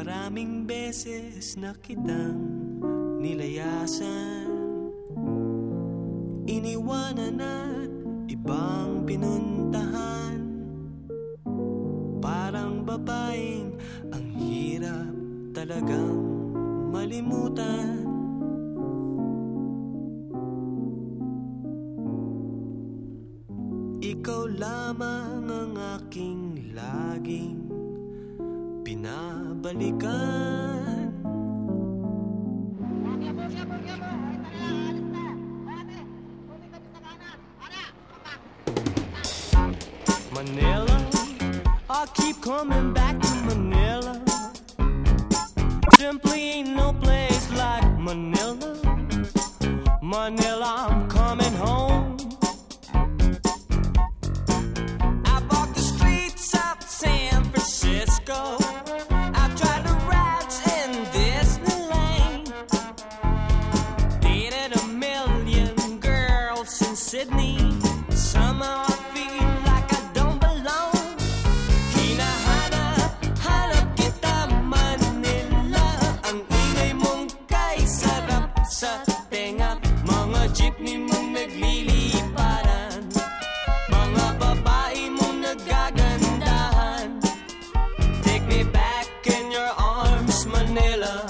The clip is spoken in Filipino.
Maraming beses na kitang nilayasan. Iniwanan at ibang pinuntahan. Parang babaeng ang hirap talagang malimutan. Ikaw lamang ang aking laging pinabalikan Manila, I keep coming back to Manila. Simply ain't no place like Manila. Manila, Sydney. Somehow I feel like I don't belong. Hinahanap, hanap kita Manila. Ang ingay mong kay sarap sa tenga. Mga jeepney mong nagliliparan. Mga babae mong nagagandahan Take me back in your arms, Manila